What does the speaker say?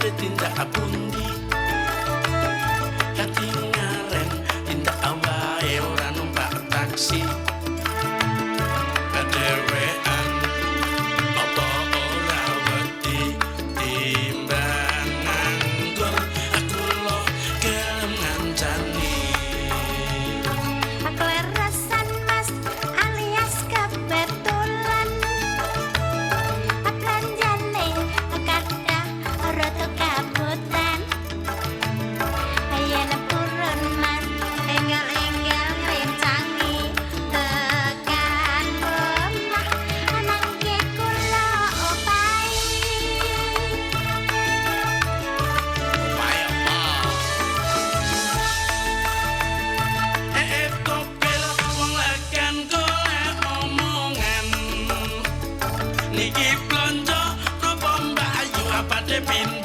badhe tindak pundi katingaren apate